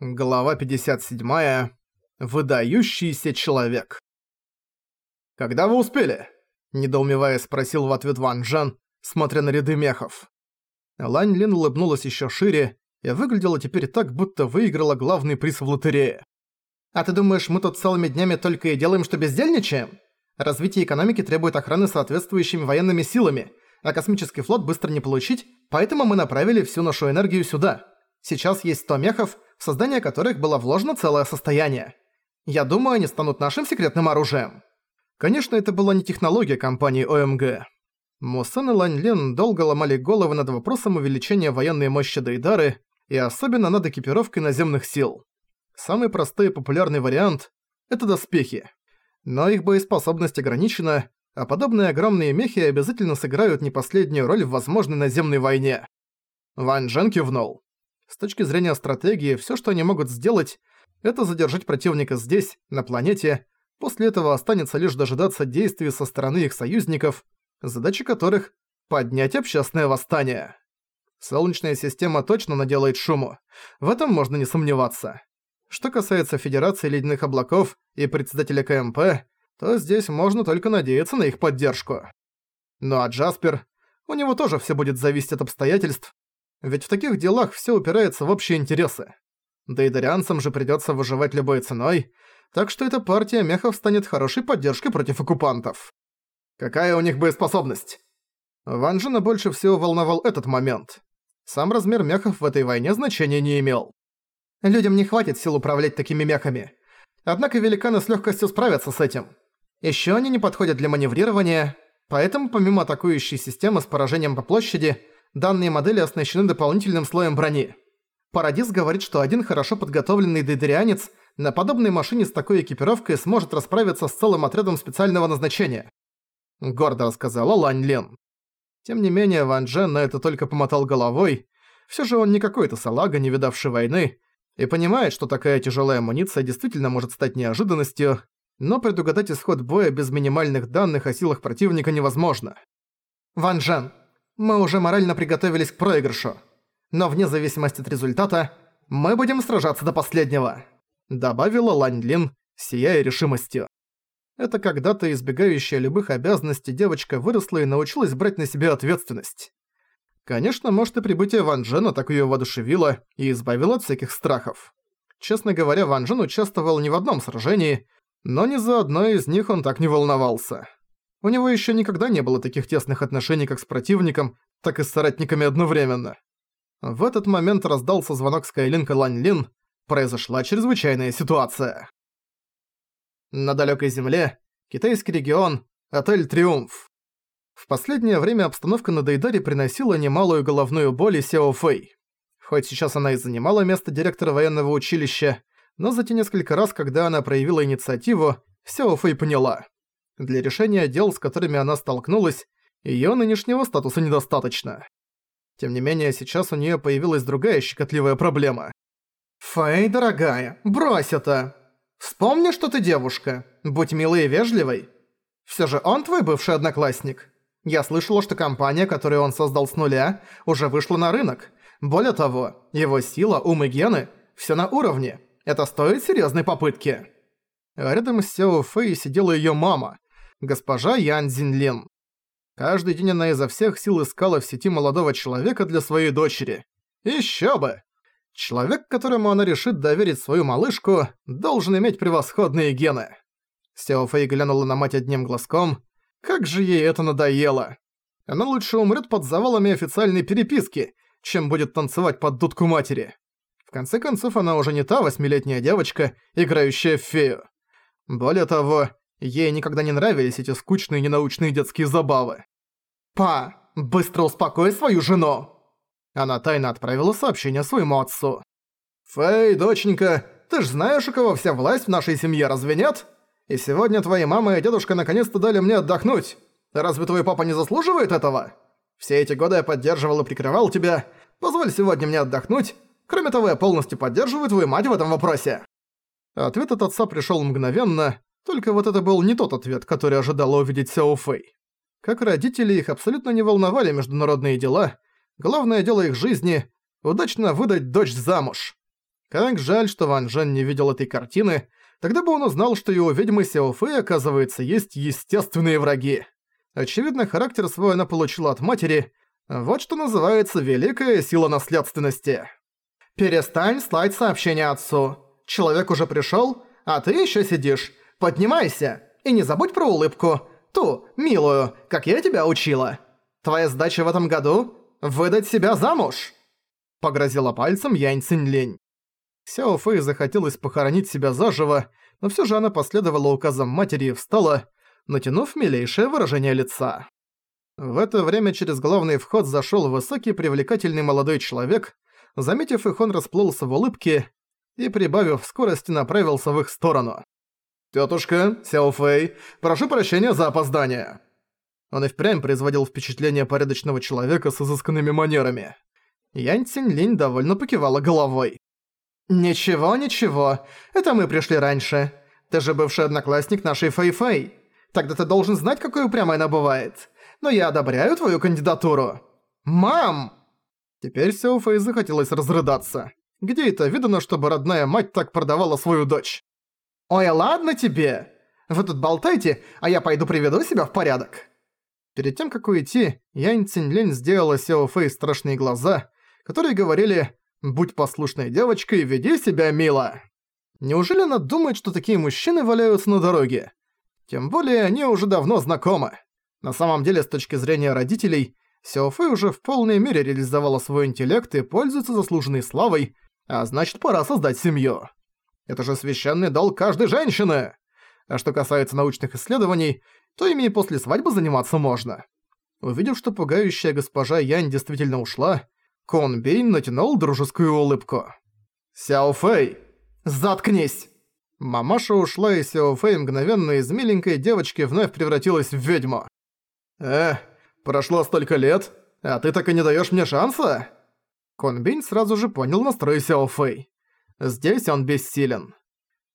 Глава 57. Выдающийся человек. «Когда вы успели?» – недоумевая спросил в ответ Ван Джен, смотря на ряды мехов. Лань Лин улыбнулась еще шире и выглядела теперь так, будто выиграла главный приз в лотерее. «А ты думаешь, мы тут целыми днями только и делаем, что бездельничаем? Развитие экономики требует охраны соответствующими военными силами, а космический флот быстро не получить, поэтому мы направили всю нашу энергию сюда. Сейчас есть 100 мехов – в создание которых было вложено целое состояние. Я думаю, они станут нашим секретным оружием. Конечно, это была не технология компании ОМГ. Мусан и Лань Лин долго ломали головы над вопросом увеличения военной мощи Дейдары и особенно над экипировкой наземных сил. Самый простой и популярный вариант – это доспехи. Но их боеспособность ограничена, а подобные огромные мехи обязательно сыграют не последнюю роль в возможной наземной войне. Ван Джен кивнул. С точки зрения стратегии, всё, что они могут сделать, это задержать противника здесь, на планете, после этого останется лишь дожидаться действий со стороны их союзников, задача которых — поднять общественное восстание. Солнечная система точно наделает шуму, в этом можно не сомневаться. Что касается Федерации Ледяных Облаков и председателя КМП, то здесь можно только надеяться на их поддержку. Ну а Джаспер, у него тоже всё будет зависеть от обстоятельств, ведь в таких делах все упирается в общие интересы. Да и дарианцам же придется выживать любой ценой, так что эта партия мехов станет хорошей поддержкой против оккупантов. Какая у них боеспособность? Ван Джена больше всего волновал этот момент. Сам размер мехов в этой войне значения не имел. Людям не хватит сил управлять такими мехами. Однако великаны с легкостью справятся с этим. Еще они не подходят для маневрирования, поэтому помимо атакующей системы с поражением по площади – данные модели оснащены дополнительным слоем брони. Парадис говорит, что один хорошо подготовленный дейдерианец на подобной машине с такой экипировкой сможет расправиться с целым отрядом специального назначения. Гордо рассказала Лань Лен. Тем не менее, Ван Джен на это только помотал головой. Все же он не какой-то салага, не видавший войны, и понимает, что такая тяжелая амуниция действительно может стать неожиданностью, но предугадать исход боя без минимальных данных о силах противника невозможно. «Ван Джен, мы уже морально приготовились к проигрышу. Но вне зависимости от результата, мы будем сражаться до последнего», добавила Лань Лин, сияя решимостью. Это когда-то избегающая любых обязанностей девочка выросла и научилась брать на себя ответственность. Конечно, может и прибытие Ван Джена так её воодушевило и избавило от всяких страхов. Честно говоря, Ван Джен участвовал не в одном сражении, но ни за одно из них он так не волновался. У него еще никогда не было таких тесных отношений как с противником, так и с соратниками одновременно. В этот момент раздался звонок Скайлинка Лань Лин. Произошла чрезвычайная ситуация. На далекой земле, китайский регион, отель «Триумф». В последнее время обстановка на Дейдаре приносила немалую головную боль и Сяо Фэй. Хоть сейчас она и занимала место директора военного училища, но за те несколько раз, когда она проявила инициативу, Сяо Фэй поняла – для решения дел, с которыми она столкнулась, её нынешнего статуса недостаточно. Тем не менее, сейчас у неё появилась другая щекотливая проблема. «Фэй, дорогая, брось это! Вспомни, что ты девушка. Будь милой и вежливой. Всё же он твой бывший одноклассник. Я слышала, что компания, которую он создал с нуля, уже вышла на рынок. Более того, его сила, ум и гены – всё на уровне. Это стоит серьёзной попытки». Рядом с Сяо Фэй сидела её мама, госпожа Ян Зинлин. Каждый день она изо всех сил искала в сети молодого человека для своей дочери. Ещё бы! Человек, которому она решит доверить свою малышку, должен иметь превосходные гены. Сяо Фэй глянула на мать одним глазком. Как же ей это надоело! Она лучше умрет под завалами официальной переписки, чем будет танцевать под дудку матери. В конце концов, она уже не та восьмилетняя девочка, играющая в фею. Более того, Ей никогда не нравились эти скучные ненаучные детские забавы. «Па, быстро успокой свою жену!» Она тайно отправила сообщение своему отцу. «Фэй, доченька, ты ж знаешь, у кого вся власть в нашей семье, разве нет? И сегодня твои мама и дедушка наконец-то дали мне отдохнуть. Разве твой папа не заслуживает этого? Все эти годы я поддерживал и прикрывал тебя. Позволь сегодня мне отдохнуть. Кроме того, я полностью поддерживаю твою мать в этом вопросе». Ответ от отца пришёл мгновенно, только вот это был не тот ответ, который ожидала увидеть Сяо Фэй. Как родители, их абсолютно не волновали международные дела. Главное дело их жизни – удачно выдать дочь замуж. Как жаль, что Ван Джен не видел этой картины, тогда бы он узнал, что и у ведьмы Сяо Фэй, оказывается, есть естественные враги. Очевидно, характер свой она получила от матери, вот что называется великая сила наследственности. «Перестань слать сообщение отцу. Человек уже пришёл, а ты ещё сидишь. Поднимайся и не забудь про улыбку. Ту, милую, как я тебя учила. Твоя задача в этом году – выдать себя замуж!» Погрозила пальцем Янь Цинлень. Сяо Фэй захотелось похоронить себя заживо, но всё же она последовала указам матери и встала, натянув милейшее выражение лица. В это время через главный вход зашёл высокий привлекательный молодой человек. Заметив их, он расплылся в улыбке и, прибавив скорости, направился в их сторону. «Тётушка, Сяо Фэй, прошу прощения за опоздание». Он и впрямь производил впечатление порядочного человека с изысканными манерами. Янь Цинь довольно покивала головой. «Ничего, ничего. Это мы пришли раньше. Ты же бывший одноклассник нашей Фэй-Фэй. Тогда ты должен знать, какой упрямой она бывает. Но я одобряю твою кандидатуру. Мам!» Теперь Сяо Фэй захотелось разрыдаться. Где это видано, чтобы родная мать так продавала свою дочь? «Ой, ладно тебе! Вы тут болтайте, а я пойду приведу себя в порядок!» Перед тем, как уйти, Янь Цинлинь сделала Сяо Фэй страшные глаза, которые говорили «Будь послушной девочкой, веди себя мило». Неужели она думает, что такие мужчины валяются на дороге? Тем более, они уже давно знакомы. На самом деле, с точки зрения родителей, Сяо Фэй уже в полной мере реализовала свой интеллект и пользуется заслуженной славой, а значит, пора создать семью. Это же священный долг каждой женщины! А что касается научных исследований, то ими после свадьбы заниматься можно. Увидев, что пугающая госпожа Янь действительно ушла, Кон Бейн натянул дружескую улыбку. «Сяо Фэй, заткнись!» Мамаша ушла, и Сяо Фэй мгновенно из миленькой девочки вновь превратилась в ведьму. «Э, прошло столько лет, а ты так и не даёшь мне шанса?» Кон Бейн сразу же понял настрой Сяо Фэй. Здесь он бессилен.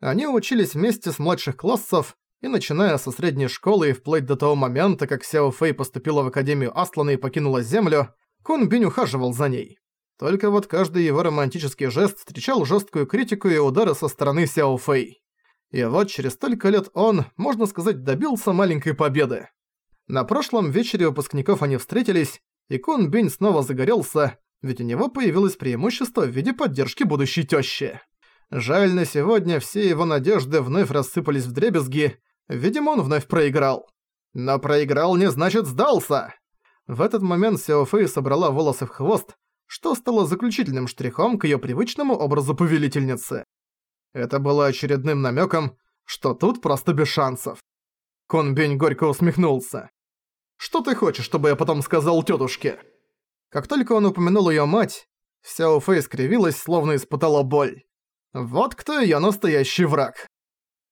Они учились вместе с младших классов, и начиная со средней школы и вплоть до того момента, как Сяо Фэй поступила в Академию Аслана и покинула Землю, Кун Бинь ухаживал за ней. Только вот каждый его романтический жест встречал жесткую критику и удары со стороны Сяо Фэй. И вот через столько лет он, можно сказать, добился маленькой победы. На прошлом вечере выпускников они встретились, и Кун Бинь снова загорелся, ведь у него появилось преимущество в виде поддержки будущей тёщи. Жаль, на сегодня все его надежды вновь рассыпались в дребезги, видимо, он вновь проиграл. Но проиграл не значит сдался. В этот момент Сяо Фэй собрала волосы в хвост, что стало заключительным штрихом к её привычному образу повелительницы. Это было очередным намёком, что тут просто без шансов. Кон Бень горько усмехнулся. «Что ты хочешь, чтобы я потом сказал тётушке?» Как только он упомянул её мать, Сяо Фэй скривилась, словно испытала боль. Вот кто её настоящий враг.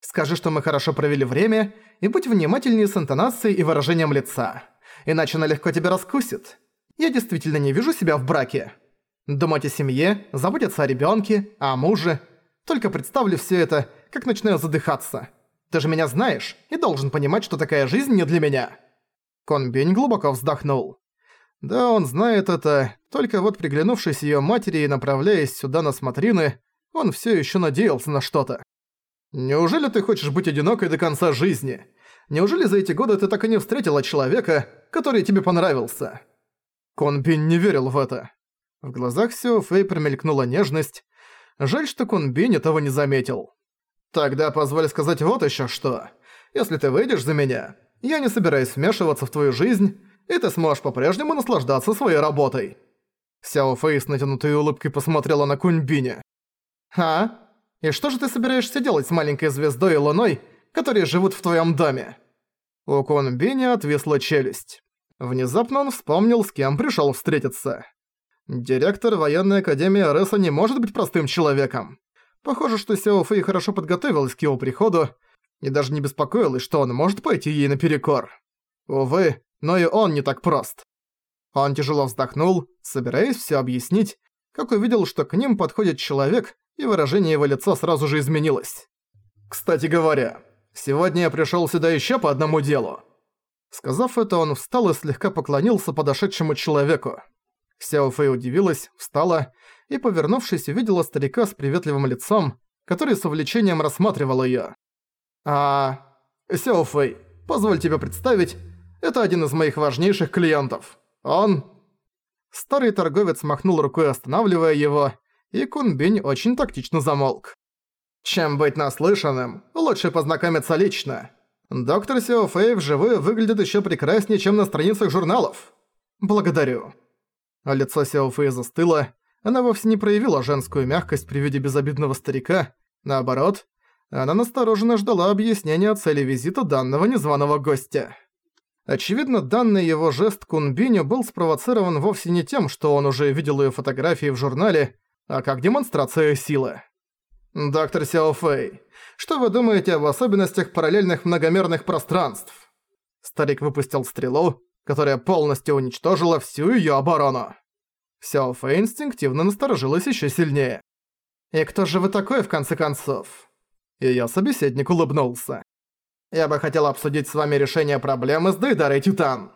Скажи, что мы хорошо провели время, и будь внимательнее с интонацией и выражением лица. Иначе она легко тебя раскусит. Я действительно не вижу себя в браке. Думать о семье, заботиться о ребёнке, о муже. Только представлю всё это, как начинаю задыхаться. Ты же меня знаешь и должен понимать, что такая жизнь не для меня. Конбень глубоко вздохнул. Да, он знает это, только вот приглянувшись её матери и направляясь сюда на смотрины, он всё ещё надеялся на что-то. «Неужели ты хочешь быть одинокой до конца жизни? Неужели за эти годы ты так и не встретила человека, который тебе понравился?» Конбин не верил в это. В глазах Сио Фэй промелькнула нежность. Жаль, что Конбин этого не заметил. «Тогда позволь сказать вот ещё что. Если ты выйдешь за меня, я не собираюсь вмешиваться в твою жизнь, и ты сможешь по-прежнему наслаждаться своей работой». Сяо Фэй с натянутой улыбкой посмотрела на Куньбиня. «А? И что же ты собираешься делать с маленькой звездой и луной, которые живут в твоем доме?» У Куньбиня отвисла челюсть. Внезапно он вспомнил, с кем пришел встретиться. Директор военной академии Ареса не может быть простым человеком. Похоже, что Сяо Фэй хорошо подготовилась к его приходу и даже не беспокоилась, что он может пойти ей наперекор. Увы, но и он не так прост. Он тяжело вздохнул, собираясь все объяснить, как увидел, что к ним подходит человек, и выражение его лица сразу же изменилось. «Кстати говоря, сегодня я пришёл сюда ещё по одному делу». Сказав это, он встал и слегка поклонился подошедшему человеку. Сяо Фэй удивилась, встала и, повернувшись, увидела старика с приветливым лицом, который с увлечением рассматривал её. «А... Сяо Фэй, позволь тебе представить, это один из моих важнейших клиентов. Он...» Старый торговец махнул рукой, останавливая его, и Кунбинь очень тактично замолк. «Чем быть наслышанным, лучше познакомиться лично. Доктор Сяо Фэй вживую выглядит ещё прекраснее, чем на страницах журналов. Благодарю». А лицо Сяо Фэй застыло, она вовсе не проявила женскую мягкость при виде безобидного старика, наоборот, она настороженно ждала объяснения о цели визита данного незваного гостя. Очевидно, данный его жест Кунбиню был спровоцирован вовсе не тем, что он уже видел её фотографии в журнале, а как демонстрация силы. «Доктор Сяо Фэй, что вы думаете об особенностях параллельных многомерных пространств?» Старик выпустил стрелу, которая полностью уничтожила всю её оборону. Сяо Фэй инстинктивно насторожилась ещё сильнее. «И кто же вы такой, в конце концов?» Её собеседник улыбнулся. «Я бы хотел обсудить с вами решение проблемы с Дейдарой Титан».